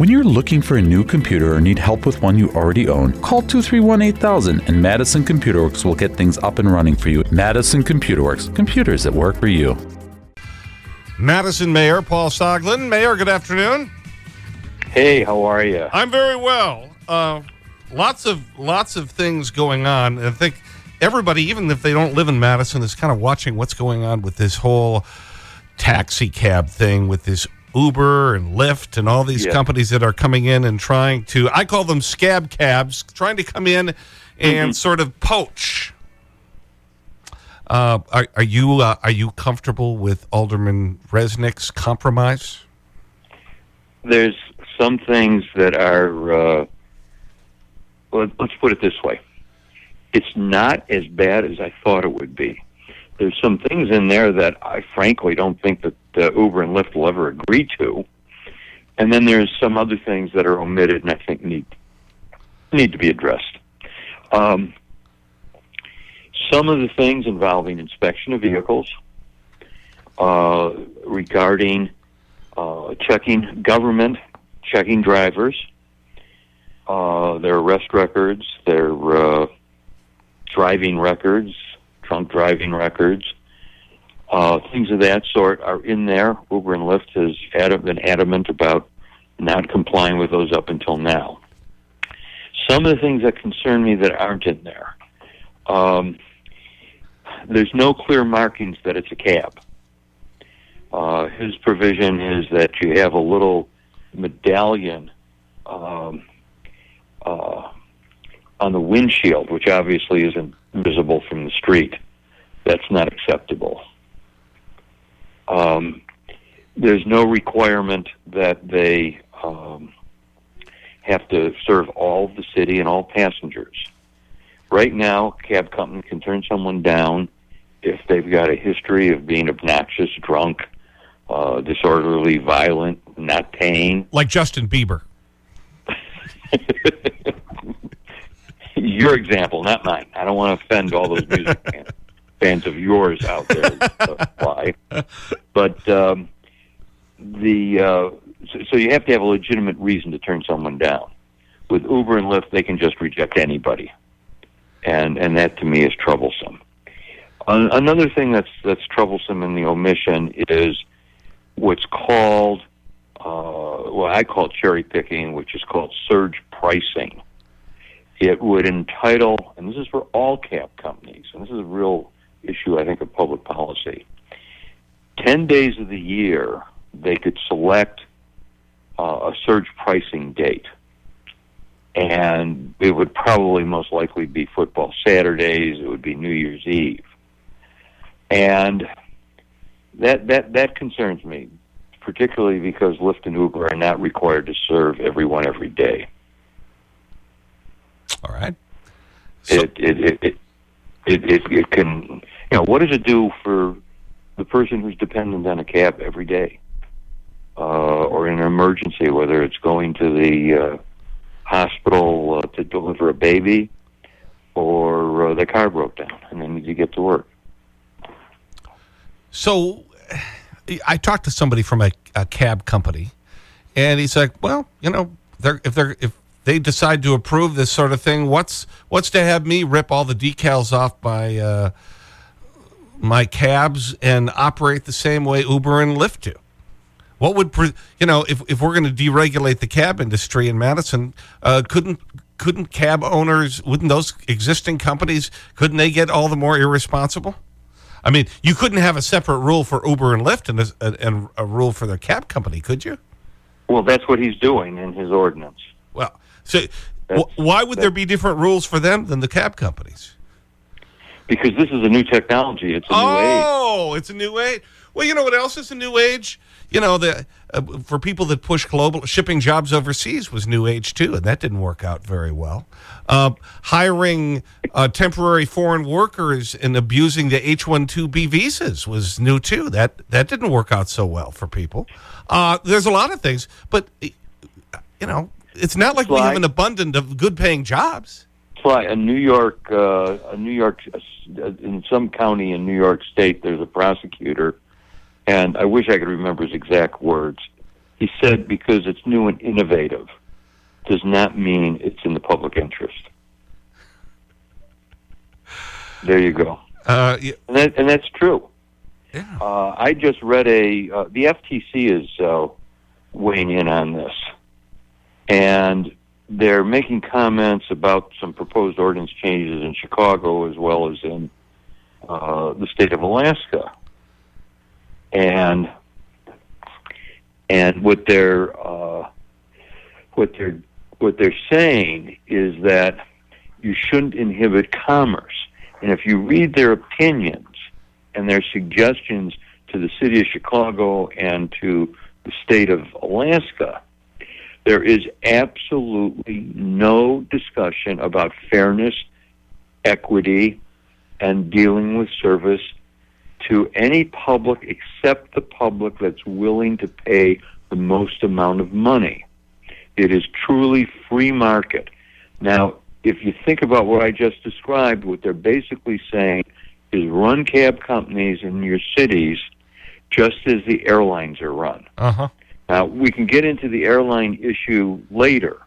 When you're looking for a new computer or need help with one you already own, call 231 8000 and Madison Computer Works will get things up and running for you. Madison Computer Works, computers that work for you. Madison Mayor Paul Soglin. Mayor, good afternoon. Hey, how are you? I'm very well. Uh, lots of lots of things going on. I think everybody, even if they don't live in Madison, is kind of watching what's going on with this whole taxi cab thing with this Uber and Lyft and all these companies that are coming in and trying to, I call them scab cabs, trying to come in and -hmm. sort of poach. Uh, are, are, you, uh, are you comfortable with Alderman Resnick's compromise? There's some things that are, uh, well, let's put it this way. It's not as bad as I thought it would be there's some things in there that I frankly don't think that uh, Uber and Lyft will ever agree to, and then there's some other things that are omitted and I think need need to be addressed. Um, some of the things involving inspection of vehicles, uh, regarding uh, checking government, checking drivers, uh, their arrest records, their uh, driving records, drunk driving records, uh, things of that sort are in there. Uber and Lyft has ad- been adamant about not complying with those up until now. Some of the things that concern me that aren't in there. Um, there's no clear markings that it's a cab. Uh, his provision is that you have a little medallion um, uh, on the windshield, which obviously isn't visible from the street. That's not acceptable. Um, there's no requirement that they um, have to serve all of the city and all passengers. Right now, cab company can turn someone down if they've got a history of being obnoxious, drunk, uh, disorderly, violent, not paying. Like Justin Bieber. your example, not mine. I don't want to offend all those music fans, fans of yours out there. Why? But um, the uh, so, so you have to have a legitimate reason to turn someone down. With Uber and Lyft, they can just reject anybody, and and that to me is troublesome. another thing that's that's troublesome in the omission is what's called uh, well, I call cherry picking, which is called surge pricing it would entitle, and this is for all cab companies, and this is a real issue, I think, of public policy. 10 days of the year, they could select uh, a surge pricing date. And it would probably most likely be football Saturdays, it would be New Year's Eve. And that, that, that concerns me, particularly because Lyft and Uber are not required to serve everyone every day. All right. So, it, it, it, it, it, it can, you know, what does it do for the person who's dependent on a cab every day? Uh, or in an emergency, whether it's going to the uh, hospital uh, to deliver a baby or uh, the car broke down and they need to get to work. So I talked to somebody from a, a cab company and he's like, well, you know, they're, if, they're, if they decide to approve this sort of thing, what's, what's to have me rip all the decals off my, uh, my cabs and operate the same way Uber and Lyft do? What would, you know, if, if we're going to deregulate the cab industry in Madison, uh, couldn't, couldn't cab owners, wouldn't those existing companies, couldn't they get all the more irresponsible? I mean, you couldn't have a separate rule for Uber and Lyft and a, and a rule for their cab company, could you? Well, that's what he's doing in his ordinance. Well, so why would there be different rules for them than the cab companies? Because this is a new technology. It's a oh, new age. Oh, it's a new age. Well, you know what else is a new age? You know, the, uh, for people that push global, shipping jobs overseas was new age too, and that didn't work out very well. Uh, hiring uh, temporary foreign workers and abusing the H-1B visas was new too. That, that didn't work out so well for people. Uh, there's a lot of things, but, you know, it's not like we have an abundance of good-paying jobs. It's like a New York, uh, a New York, uh, in some county in New York State, there's a prosecutor, and I wish I could remember his exact words. He said because it's new and innovative does not mean it's in the public interest. There you go. Uh, yeah, And, that, and that's true. yeah. Uh, I just read a, uh, the FTC is uh, weighing in on this. And they're making comments about some proposed ordinance changes in Chicago as well as in uh, the state of Alaska. And and what they're uh, what they're what they're saying is that you shouldn't inhibit commerce. And if you read their opinions and their suggestions to the city of Chicago and to the state of Alaska, there is absolutely no discussion about fairness, equity, and dealing with service to any public except the public that's willing to pay the most amount of money. It is truly free market. Now, if you think about what I just described, what they're basically saying is run cab companies in your cities just as the airlines are run. Uh-huh. Now, we can get into the airline issue later,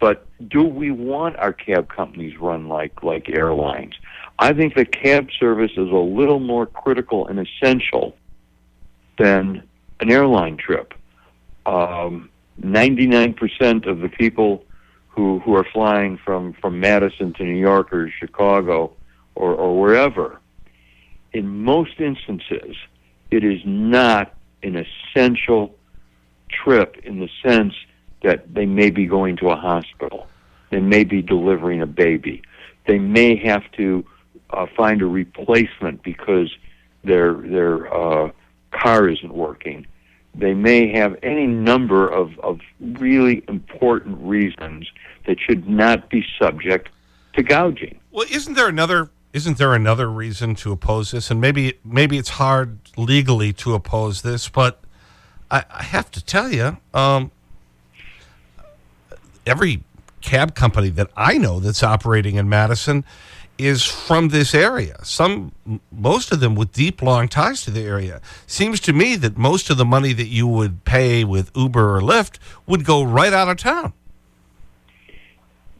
but do we want our cab companies run like, like airlines? I think the cab service is a little more critical and essential than an airline trip. Um, 99% of the people who, who are flying from, from Madison to New York or Chicago or, or wherever, in most instances, it is not an essential trip in the sense that they may be going to a hospital. They may be delivering a baby. They may have to uh, find a replacement because their their uh, car isn't working. They may have any number of, of really important reasons that should not be subject to gouging. Well, isn't there another isn't there another reason to oppose this? And maybe maybe it's hard legally to oppose this, but I, I have to tell you, um, every cab company that I know that's operating in Madison is from this area. Some, most of them with deep, long ties to the area. Seems to me that most of the money that you would pay with Uber or Lyft would go right out of town.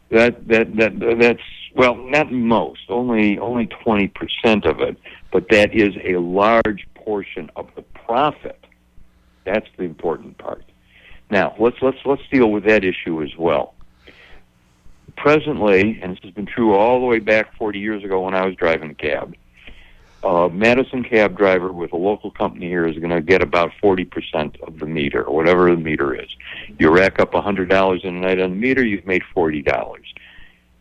That that that that's well, not most, only only twenty percent of it, but that is a large portion of the profit. That's the important part. Now let's let's let's deal with that issue as well. Presently, and this has been true all the way back 40 years ago when I was driving a cab, a Madison cab driver with a local company here is going to get about 40% of the meter, whatever the meter is. You rack up $100 in a night on the meter, you've made $40.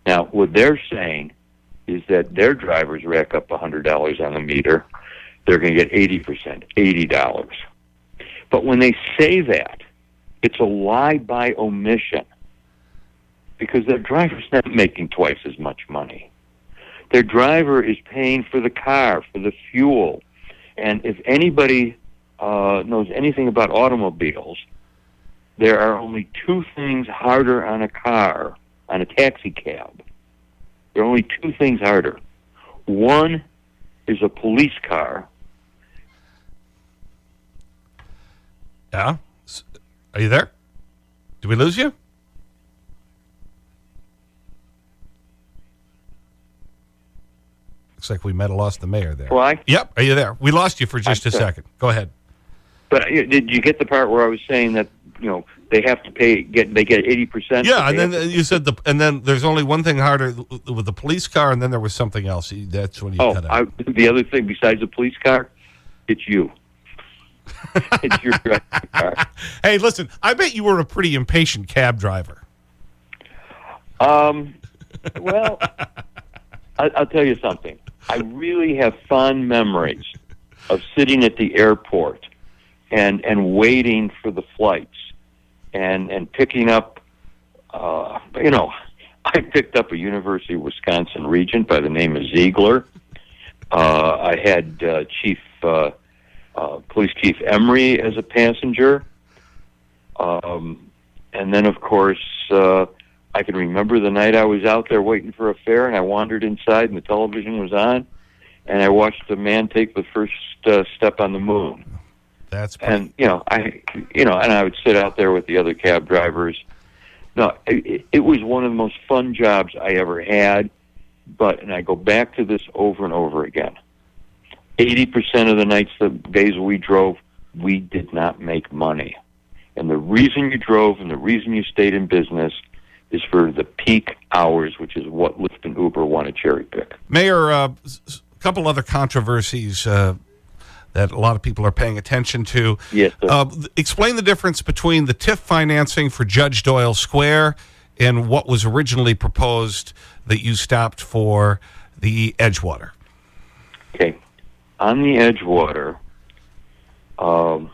Now, what they're saying is that their drivers rack up $100 on the meter, they're going to get 80%, $80. But when they say that, it's a lie by omission because their driver's not making twice as much money. Their driver is paying for the car, for the fuel. And if anybody uh, knows anything about automobiles, there are only two things harder on a car, on a taxi cab. There are only two things harder. One is a police car, Yeah? Are you there? Did we lose you? Looks like we might have lost the mayor there. Why? Yep, are you there? We lost you for just a I'm sorry. second. Go ahead. But uh, did you get the part where I was saying that you know they have to pay get they get eighty percent? Yeah, and then uh, you said the, and then there's only one thing harder with the police car, and then there was something else. That's when you oh, cut I, out. the other thing besides the police car, it's you. it's your driving car. Hey, listen, I bet you were a pretty impatient cab driver. Um, well, I, I'll tell you something. I really have fond memories of sitting at the airport and and waiting for the flights and and picking up. Uh, you know, I picked up a University of Wisconsin regent by the name of Ziegler. Uh, I had uh, Chief uh, uh, Police Chief Emery as a passenger, um, and then of course. Uh, I can remember the night I was out there waiting for a fare, and I wandered inside, and the television was on, and I watched a man take the first uh, step on the moon. That's pretty, and you know I you know and I would sit out there with the other cab drivers. No, it, it was one of the most fun jobs I ever had. But and I go back to this over and over again. Eighty percent of the nights, the days we drove, we did not make money. And the reason you drove and the reason you stayed in business is for the peak hours, which is what Lyft and Uber want to cherry pick. Mayor, uh, a couple other controversies uh, that a lot of people are paying attention to. Yes. Uh, explain the difference between the TIF financing for Judge Doyle Square and what was originally proposed that you stopped for the Edgewater. Okay. On the Edgewater, um,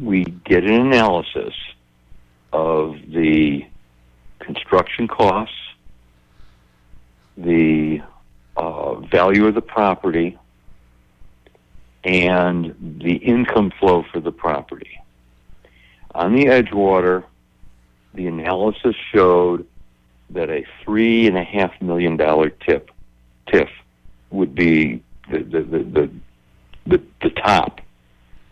we did an analysis of the construction costs, the uh, value of the property, and the income flow for the property. On the Edgewater, the analysis showed that a three and a half million dollar tip TIF would be the the, the, the, the, the top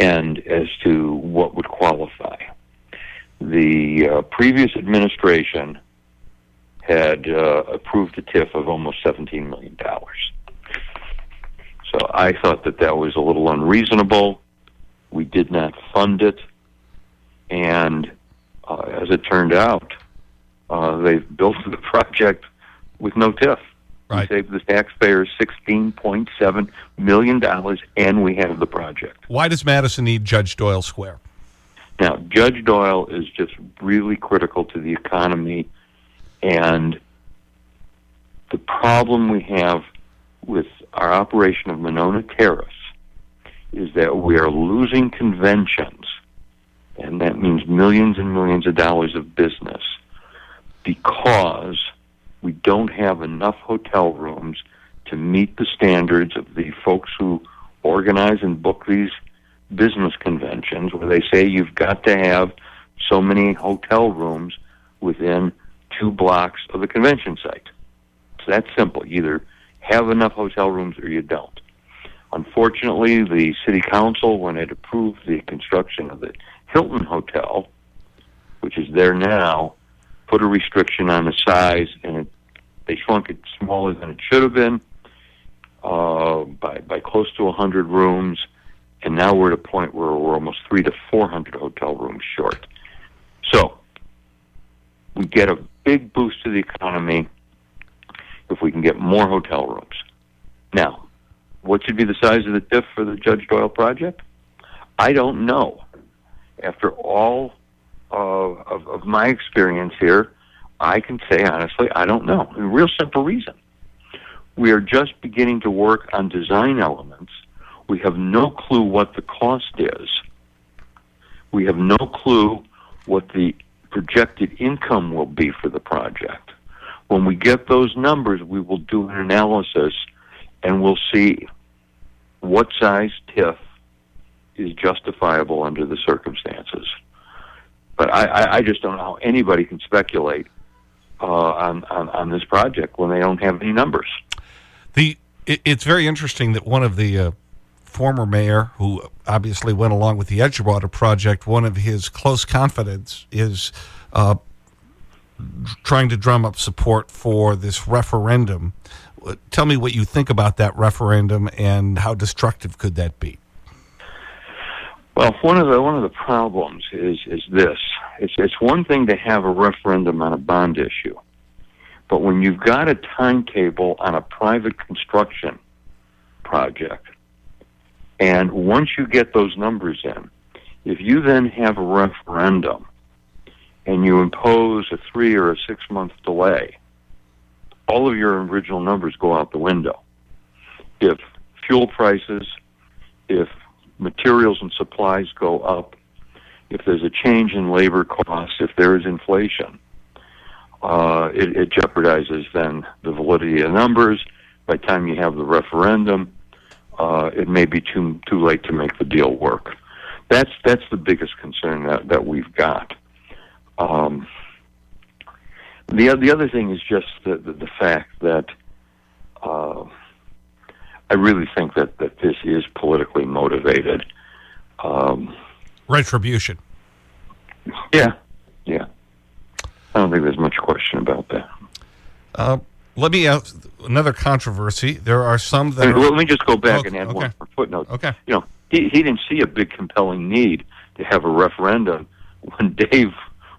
end as to what would qualify. The uh, previous administration had uh, approved a TIF of almost $17 million. So I thought that that was a little unreasonable. We did not fund it. And uh, as it turned out, uh, they've built the project with no TIF. Right. We saved the taxpayers $16.7 million, and we have the project. Why does Madison need Judge Doyle Square? Now, Judge Doyle is just really critical to the economy, and the problem we have with our operation of Monona Terrace is that we are losing conventions, and that means millions and millions of dollars of business because we don't have enough hotel rooms to meet the standards of the folks who organize and book these business conventions where they say you've got to have so many hotel rooms within two blocks of the convention site. It's that simple. You either have enough hotel rooms or you don't. Unfortunately, the city council, when it approved the construction of the Hilton Hotel, which is there now, put a restriction on the size, and it, they shrunk it smaller than it should have been uh, by by close to 100 rooms, and now we're at a point where we're almost three to 400 hotel rooms short. So we get a big boost to the economy if we can get more hotel rooms. Now, what should be the size of the TIF for the Judge Doyle project? I don't know. After all of, of, of my experience here, I can say honestly, I don't know. A real simple reason. We are just beginning to work on design elements. We have no clue what the cost is. We have no clue what the projected income will be for the project. When we get those numbers, we will do an analysis and we'll see what size TIF is justifiable under the circumstances. But I, I, I just don't know how anybody can speculate uh, on, on, on this project when they don't have any numbers. The, it, it's very interesting that one of the uh, former mayor, who obviously went along with the Edgewater project, one of his close confidants is uh, trying to drum up support for this referendum. Tell me what you think about that referendum and how destructive could that be? Well, one of the one of the problems is is this: it's it's one thing to have a referendum on a bond issue, but when you've got a timetable on a private construction project, and once you get those numbers in, if you then have a referendum and you impose a three or a six month delay, all of your original numbers go out the window. If fuel prices, if materials and supplies go up, if there's a change in labor costs, if there is inflation, uh, it, it jeopardizes then the validity of numbers. By the time you have the referendum, uh, it may be too too late to make the deal work. That's that's the biggest concern that, that we've got. Um, the the other thing is just the the, the fact that uh, I really think that that this is politically motivated. Um, Retribution. Yeah, yeah. I don't think there's much question about that. Uh, let me ask another controversy. There are some that are, let me just go back Okay, and add okay. one footnote. Okay. You know, he, he didn't see a big compelling need to have a referendum when Dave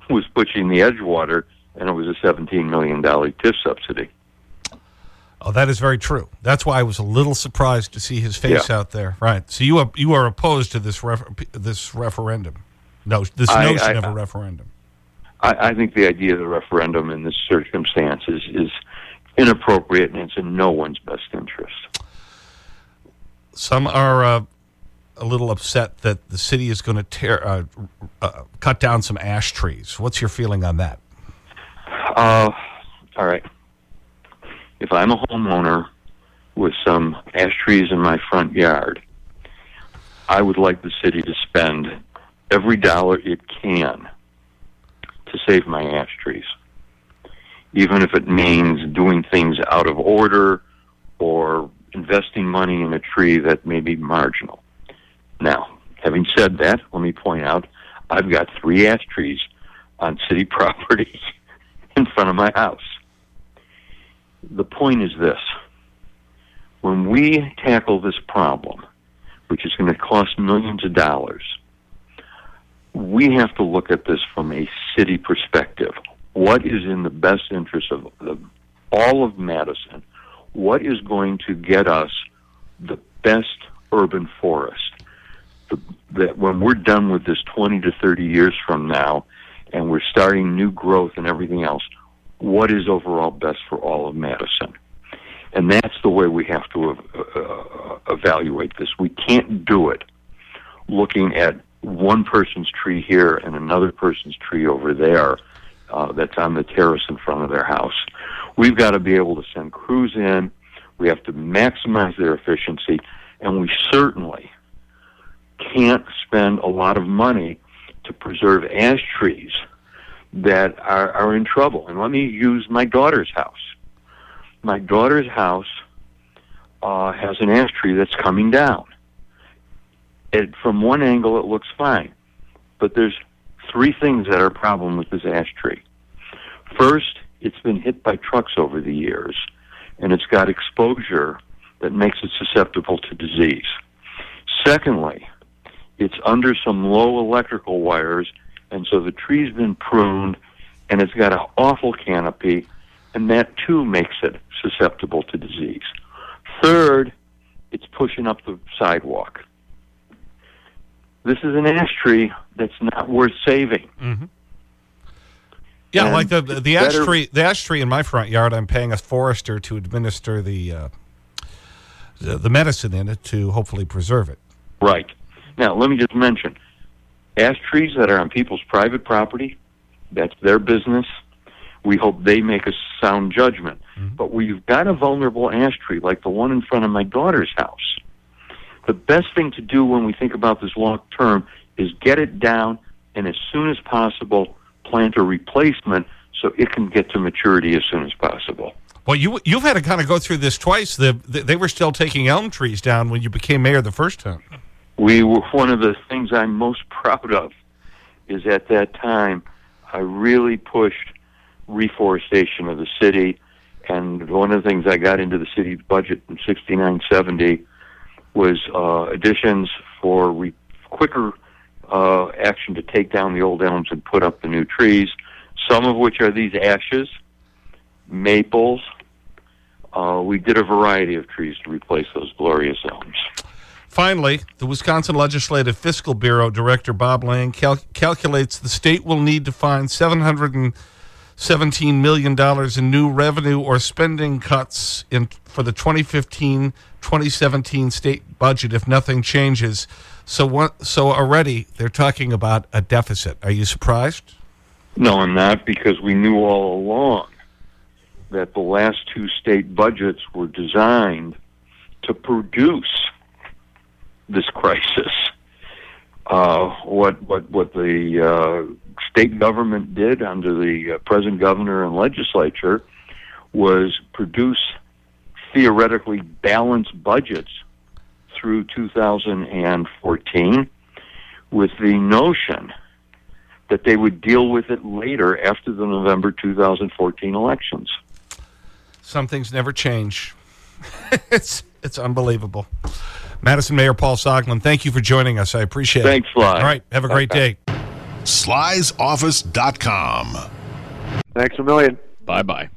was pushing the Edgewater and it was a $17 million TIF subsidy. Oh, that is very true. That's why I was a little surprised to see his face Yeah. out there. Right. So you are, you are opposed to this, ref, this referendum. No, this I- notion I- of a referendum. I, I think the idea of the referendum in this circumstance is, is inappropriate and it's in no one's best interest. Some are uh, a little upset that the city is going to tear, uh, uh, cut down some ash trees. What's your feeling on that? Uh, all right. If I'm a homeowner with some ash trees in my front yard, I would like the city to spend every dollar it can to save my ash trees. Even if it means doing things out of order or investing money in a tree that may be marginal. Now, having said that, let me point out I've got three ash trees on city property in front of my house. The point is this when we tackle this problem, which is going to cost millions of dollars, we have to look at this from a city perspective. What is in the best interest of the, all of Madison? What is going to get us the best urban forest? The, that when we're done with this 20 to 30 years from now, and we're starting new growth and everything else, what is overall best for all of Madison? And that's the way we have to uh, uh, evaluate this. We can't do it looking at one person's tree here and another person's tree over there uh, that's on the terrace in front of their house. We've got to be able to send crews in. We have to maximize their efficiency, and we certainly can't spend a lot of money to preserve ash trees that are, are in trouble. And let me use my daughter's house. My daughter's house uh, has an ash tree that's coming down. It, from one angle, it looks fine, but there's three things that are a problem with this ash tree. First, it's been hit by trucks over the years, and it's got exposure that makes it susceptible to disease. Secondly, it's under some low electrical wires, and so the tree's been pruned, and it's got an awful canopy, and that too makes it susceptible to disease. Third, it's pushing up the sidewalk. This is an ash tree that's not worth saving. Yeah, And like the, the, the ash better- tree, the ash tree in my front yard, I'm paying a forester to administer the, uh, the, the medicine in it to hopefully preserve it. Right. Now, let me just mention ash trees that are on people's private property, that's their business. We hope they make a sound judgment. Mm-hmm. But where you've got a vulnerable ash tree, like the one in front of my daughter's house, the best thing to do when we think about this long term is get it down and as soon as possible plant a replacement so it can get to maturity as soon as possible. Well, you, you've had to kind of go through this twice. The, the, they were still taking elm trees down when you became mayor the first time. We were one of the things I'm most proud of is at that time I really pushed reforestation of the city. And one of the things I got into the city's budget in 69 70 was uh, additions for re- quicker uh, action to take down the old elms and put up the new trees. Some of which are these ashes maples. Uh, we did a variety of trees to replace those glorious elms Finally, the Wisconsin Legislative Fiscal Bureau Director Bob Lang cal calculates the state will need to find $717 million in new revenue or spending cuts in, for the 2015 2017 state budget if nothing changes. So, what, so already they're talking about a deficit. Are you surprised? No, I'm not, because we knew all along that the last two state budgets were designed to produce this crisis. Uh, what what what the uh, state government did under the uh, present governor and legislature was produce theoretically balanced budgets through 2014. with the notion that they would deal with it later after the November 2014 elections. Some things never change. it's, it's unbelievable. Madison Mayor Paul Soglin, thank you for joining us. I appreciate Thanks, it. Thanks, Sly. All right. Have a great day. slysoffice.com. Thanks a million. Bye bye.